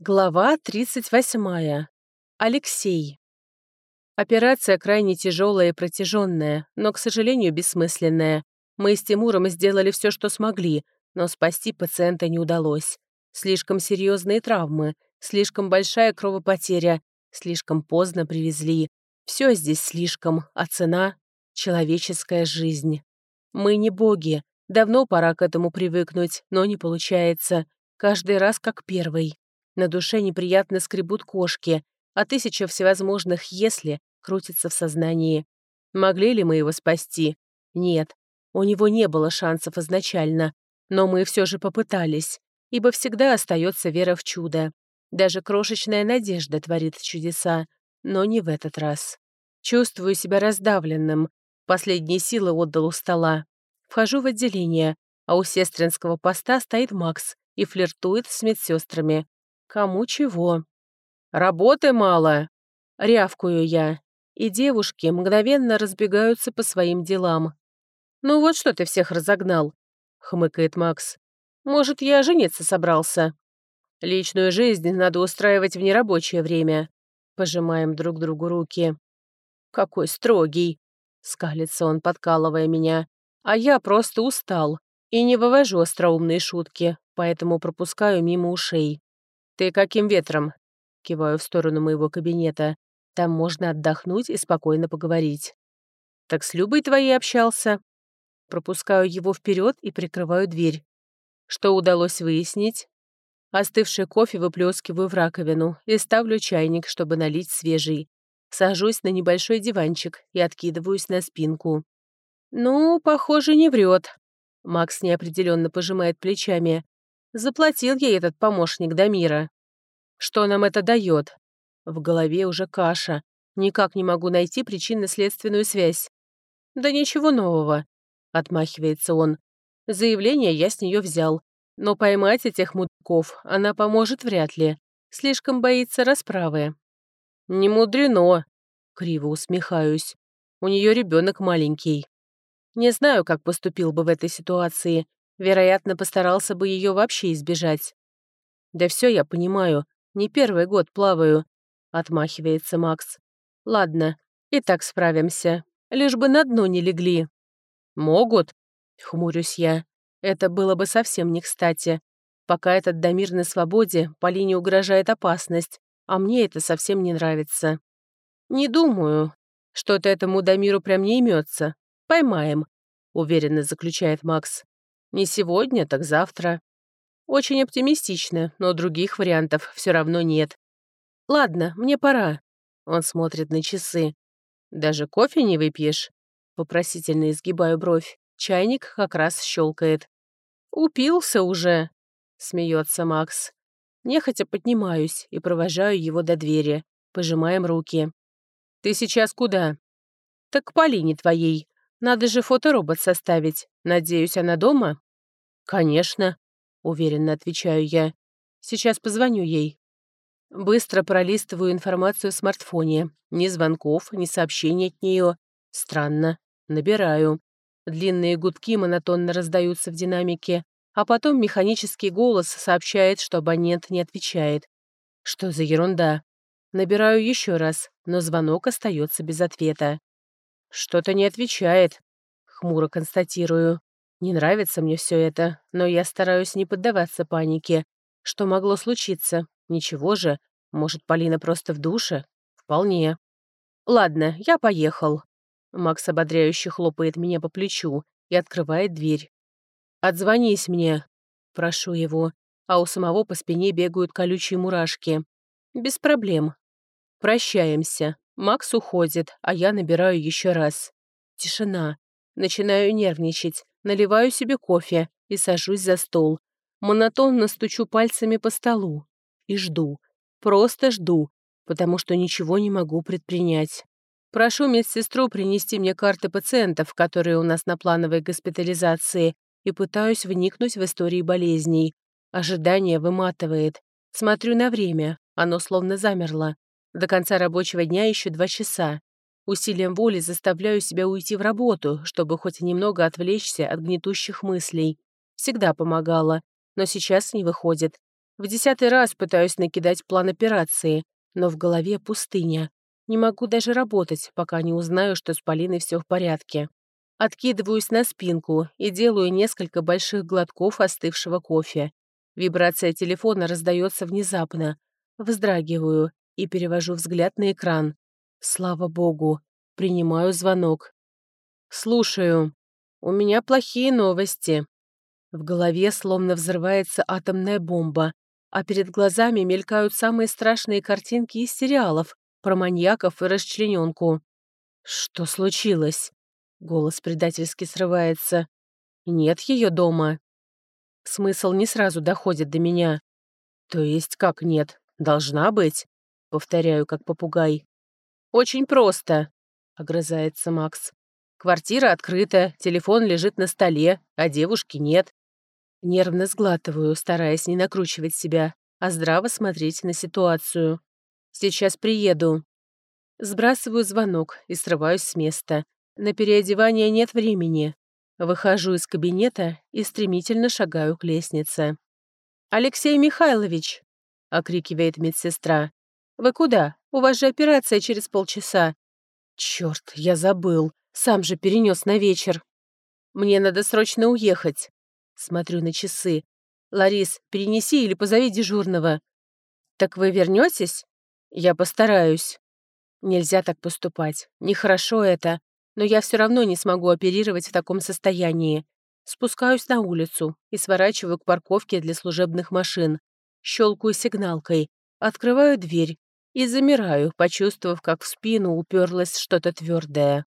Глава 38. Алексей. Операция крайне тяжелая и протяженная, но, к сожалению, бессмысленная. Мы с Тимуром сделали все, что смогли, но спасти пациента не удалось. Слишком серьезные травмы, слишком большая кровопотеря, слишком поздно привезли. Все здесь слишком, а цена — человеческая жизнь. Мы не боги, давно пора к этому привыкнуть, но не получается. Каждый раз как первый. На душе неприятно скребут кошки, а тысяча всевозможных «если» крутится в сознании. Могли ли мы его спасти? Нет. У него не было шансов изначально. Но мы все же попытались, ибо всегда остается вера в чудо. Даже крошечная надежда творит чудеса, но не в этот раз. Чувствую себя раздавленным. Последние силы отдал у стола. Вхожу в отделение, а у сестринского поста стоит Макс и флиртует с медсестрами. Кому чего. Работы мало. Рявкую я. И девушки мгновенно разбегаются по своим делам. «Ну вот что ты всех разогнал», — хмыкает Макс. «Может, я жениться собрался?» «Личную жизнь надо устраивать в нерабочее время». Пожимаем друг другу руки. «Какой строгий!» — скалится он, подкалывая меня. «А я просто устал и не вывожу остроумные шутки, поэтому пропускаю мимо ушей. «Ты каким ветром?» Киваю в сторону моего кабинета. Там можно отдохнуть и спокойно поговорить. «Так с Любой твоей общался?» Пропускаю его вперед и прикрываю дверь. Что удалось выяснить? Остывший кофе выплескиваю в раковину и ставлю чайник, чтобы налить свежий. Сажусь на небольшой диванчик и откидываюсь на спинку. «Ну, похоже, не врет. Макс неопределенно пожимает плечами. Заплатил ей этот помощник Дамира. Что нам это дает? В голове уже каша. Никак не могу найти причинно-следственную связь. Да ничего нового, отмахивается он. Заявление я с нее взял. Но поймать этих мудаков она поможет вряд ли. Слишком боится расправы. Не мудрено, криво усмехаюсь. У нее ребенок маленький. Не знаю, как поступил бы в этой ситуации, Вероятно, постарался бы ее вообще избежать. «Да все я понимаю. Не первый год плаваю», — отмахивается Макс. «Ладно, и так справимся. Лишь бы на дно не легли». «Могут?» — хмурюсь я. «Это было бы совсем не кстати. Пока этот Дамир на свободе, Полине угрожает опасность, а мне это совсем не нравится». «Не думаю. Что-то этому Дамиру прям не имется. Поймаем», — уверенно заключает Макс. Не сегодня, так завтра. Очень оптимистично, но других вариантов все равно нет. Ладно, мне пора. Он смотрит на часы. Даже кофе не выпьешь? Вопросительно изгибаю бровь. Чайник как раз щелкает. «Упился уже», — смеется Макс. Нехотя поднимаюсь и провожаю его до двери. Пожимаем руки. «Ты сейчас куда?» «Так к Полине твоей. Надо же фоторобот составить. Надеюсь, она дома?» «Конечно», — уверенно отвечаю я. «Сейчас позвоню ей». Быстро пролистываю информацию в смартфоне. Ни звонков, ни сообщений от нее. Странно. Набираю. Длинные гудки монотонно раздаются в динамике, а потом механический голос сообщает, что абонент не отвечает. Что за ерунда? Набираю еще раз, но звонок остается без ответа. «Что-то не отвечает», — хмуро констатирую. «Не нравится мне все это, но я стараюсь не поддаваться панике. Что могло случиться? Ничего же. Может, Полина просто в душе? Вполне. Ладно, я поехал». Макс ободряюще хлопает меня по плечу и открывает дверь. «Отзвонись мне», — прошу его, а у самого по спине бегают колючие мурашки. «Без проблем. Прощаемся». Макс уходит, а я набираю еще раз. Тишина. Начинаю нервничать, наливаю себе кофе и сажусь за стол. Монотонно стучу пальцами по столу. И жду. Просто жду, потому что ничего не могу предпринять. Прошу медсестру принести мне карты пациентов, которые у нас на плановой госпитализации, и пытаюсь вникнуть в истории болезней. Ожидание выматывает. Смотрю на время, оно словно замерло. До конца рабочего дня еще два часа. Усилием воли заставляю себя уйти в работу, чтобы хоть немного отвлечься от гнетущих мыслей. Всегда помогала, но сейчас не выходит. В десятый раз пытаюсь накидать план операции, но в голове пустыня. Не могу даже работать, пока не узнаю, что с Полиной все в порядке. Откидываюсь на спинку и делаю несколько больших глотков остывшего кофе. Вибрация телефона раздается внезапно. Вздрагиваю и перевожу взгляд на экран. Слава богу. Принимаю звонок. «Слушаю. У меня плохие новости». В голове словно взрывается атомная бомба, а перед глазами мелькают самые страшные картинки из сериалов про маньяков и расчлененку. «Что случилось?» Голос предательски срывается. «Нет ее дома». Смысл не сразу доходит до меня. «То есть как нет? Должна быть?» Повторяю, как попугай. «Очень просто», — огрызается Макс. «Квартира открыта, телефон лежит на столе, а девушки нет. Нервно сглатываю, стараясь не накручивать себя, а здраво смотреть на ситуацию. «Сейчас приеду». Сбрасываю звонок и срываюсь с места. На переодевание нет времени. Выхожу из кабинета и стремительно шагаю к лестнице. «Алексей Михайлович!» — окрикивает медсестра. «Вы куда? У вас же операция через полчаса». «Чёрт, я забыл. Сам же перенес на вечер. Мне надо срочно уехать. Смотрю на часы. «Ларис, перенеси или позови дежурного». «Так вы вернетесь? «Я постараюсь». Нельзя так поступать. Нехорошо это. Но я все равно не смогу оперировать в таком состоянии. Спускаюсь на улицу и сворачиваю к парковке для служебных машин. Щелкаю сигналкой. Открываю дверь и замираю, почувствовав, как в спину уперлось что-то твердое.